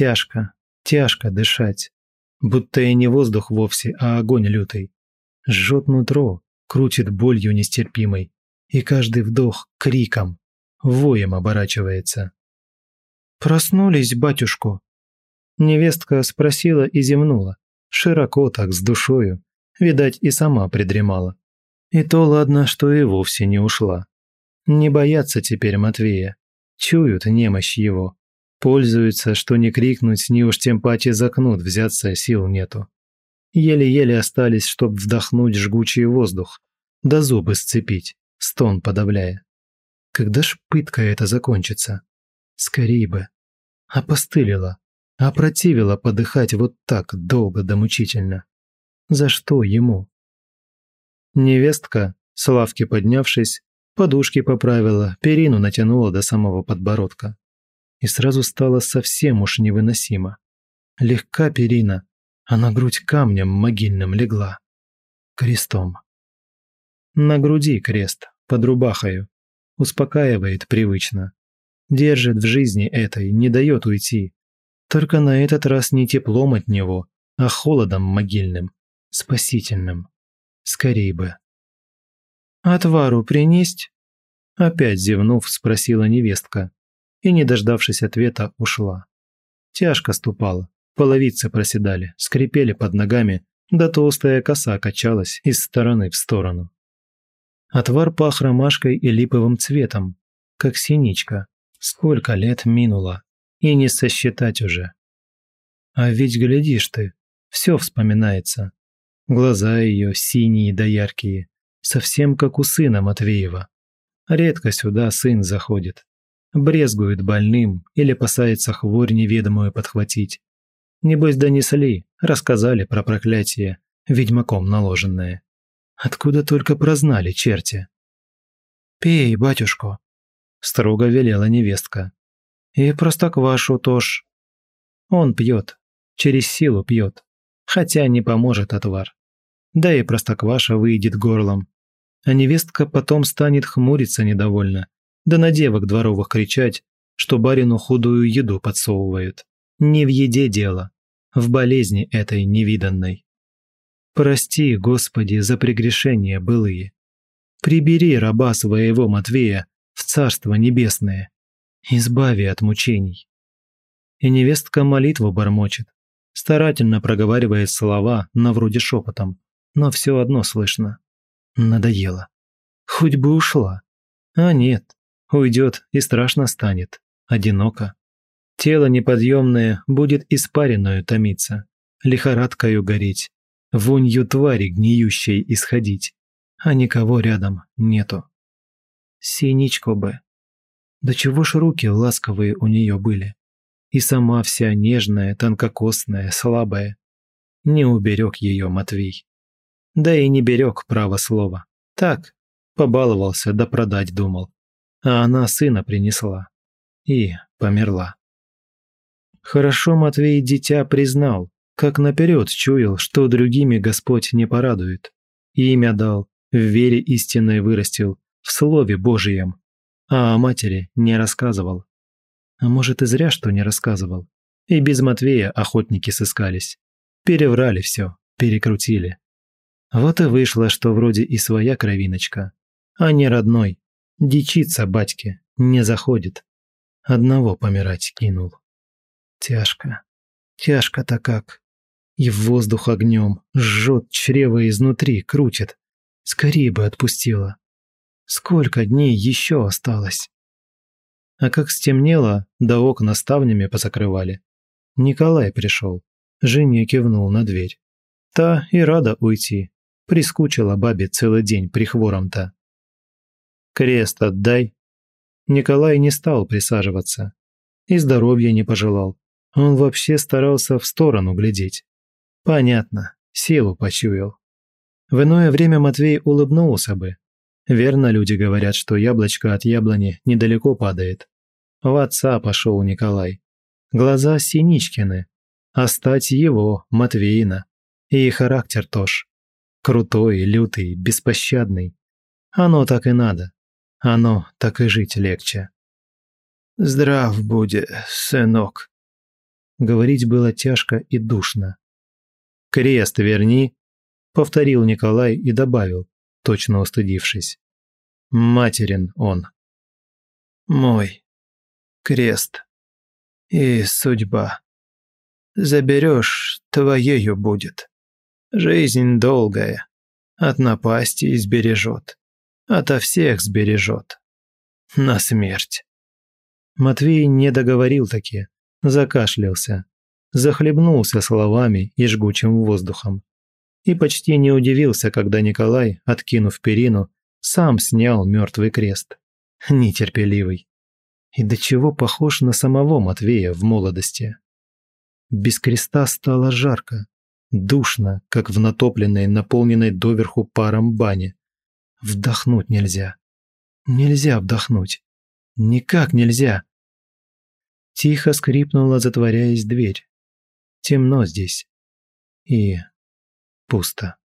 Тяжко, тяжко дышать. Будто и не воздух вовсе, а огонь лютый. Жжет нутро, крутит болью нестерпимой. И каждый вдох криком, воем оборачивается. «Проснулись, батюшку?» Невестка спросила и земнула. Широко так, с душою. Видать, и сама придремала. И то ладно, что и вовсе не ушла. Не боятся теперь Матвея. Чуют немощь его. Пользуется, что не крикнуть, ни уж тем паче закнут, взяться сил нету. Еле-еле остались, чтоб вдохнуть жгучий воздух, да зубы сцепить, стон подавляя. Когда ж пытка эта закончится? Скорей бы. Опостылила, опротивила подыхать вот так долго да мучительно. За что ему? Невестка, с лавки поднявшись, подушки поправила, перину натянула до самого подбородка и сразу стало совсем уж невыносимо. Легка перина, а на грудь камнем могильным легла. Крестом. На груди крест, под рубахою. Успокаивает привычно. Держит в жизни этой, не дает уйти. Только на этот раз не теплом от него, а холодом могильным, спасительным. Скорей бы. «Отвару принесть?» Опять зевнув, спросила невестка и, не дождавшись ответа, ушла. Тяжко ступала, половицы проседали, скрипели под ногами, да толстая коса качалась из стороны в сторону. Отвар пах ромашкой и липовым цветом, как синичка. Сколько лет минуло, и не сосчитать уже. А ведь глядишь ты, все вспоминается. Глаза ее синие да яркие, совсем как у сына Матвеева. Редко сюда сын заходит брезгует больным или опасается хворь неведомую подхватить. Небось донесли, рассказали про проклятие, ведьмаком наложенное. Откуда только прознали черти. «Пей, батюшку», – строго велела невестка. «И просто простоквашу тож». Он пьет, через силу пьет, хотя не поможет отвар. Да и простокваша выйдет горлом. А невестка потом станет хмуриться недовольно – да на девок дворовых кричать, что барину худую еду подсовывают. Не в еде дело, в болезни этой невиданной. Прости, Господи, за прегрешения былые. Прибери раба своего Матвея в Царство Небесное. Избави от мучений. И невестка молитву бормочет, старательно проговаривает слова на вроде шепотом, но все одно слышно. Надоело. Хоть бы ушла. А нет, Уйдет и страшно станет, одиноко. Тело неподъемное будет испаренную томиться, лихорадкою гореть, вонью твари гниющей исходить, а никого рядом нету. Синичку бы. Да чего ж руки ласковые у нее были. И сама вся нежная, тонкокосная, слабая. Не уберег ее Матвей. Да и не берег право слова. Так, побаловался да продать думал а она сына принесла. И померла. Хорошо Матвей дитя признал, как наперед чуял, что другими Господь не порадует. Имя дал, в вере истинной вырастил, в Слове Божьем. А о матери не рассказывал. А может и зря, что не рассказывал. И без Матвея охотники сыскались. Переврали все, перекрутили. Вот и вышло, что вроде и своя кровиночка, а не родной, Дичится батьке, не заходит. Одного помирать кинул. Тяжко. Тяжко-то как. И в воздух огнем, жжет чрево изнутри, крутит. Скорее бы отпустила. Сколько дней еще осталось? А как стемнело, да окна ставнями позакрывали. Николай пришел. Жене кивнул на дверь. Та и рада уйти. Прискучила бабе целый день прихвором-то. Крест отдай!» Николай не стал присаживаться. И здоровья не пожелал. Он вообще старался в сторону глядеть. Понятно, силу почуял. В иное время Матвей улыбнулся бы. Верно люди говорят, что яблочко от яблони недалеко падает. В отца пошел Николай. Глаза Синичкины. А стать его, Матвеина. И характер тоже. Крутой, лютый, беспощадный. Оно так и надо оно так и жить легче. «Здрав буде, сынок!» Говорить было тяжко и душно. «Крест верни!» — повторил Николай и добавил, точно устыдившись. «Материн он!» «Мой крест и судьба. Заберешь, твоею будет. Жизнь долгая, от напасти избережет ото всех сбережет. На смерть. Матвей не договорил таки, закашлялся, захлебнулся словами и жгучим воздухом. И почти не удивился, когда Николай, откинув перину, сам снял мертвый крест. Нетерпеливый. И до чего похож на самого Матвея в молодости. Без креста стало жарко, душно, как в натопленной, наполненной доверху паром бане. Вдохнуть нельзя. Нельзя вдохнуть. Никак нельзя. Тихо скрипнула, затворяясь дверь. Темно здесь. И пусто.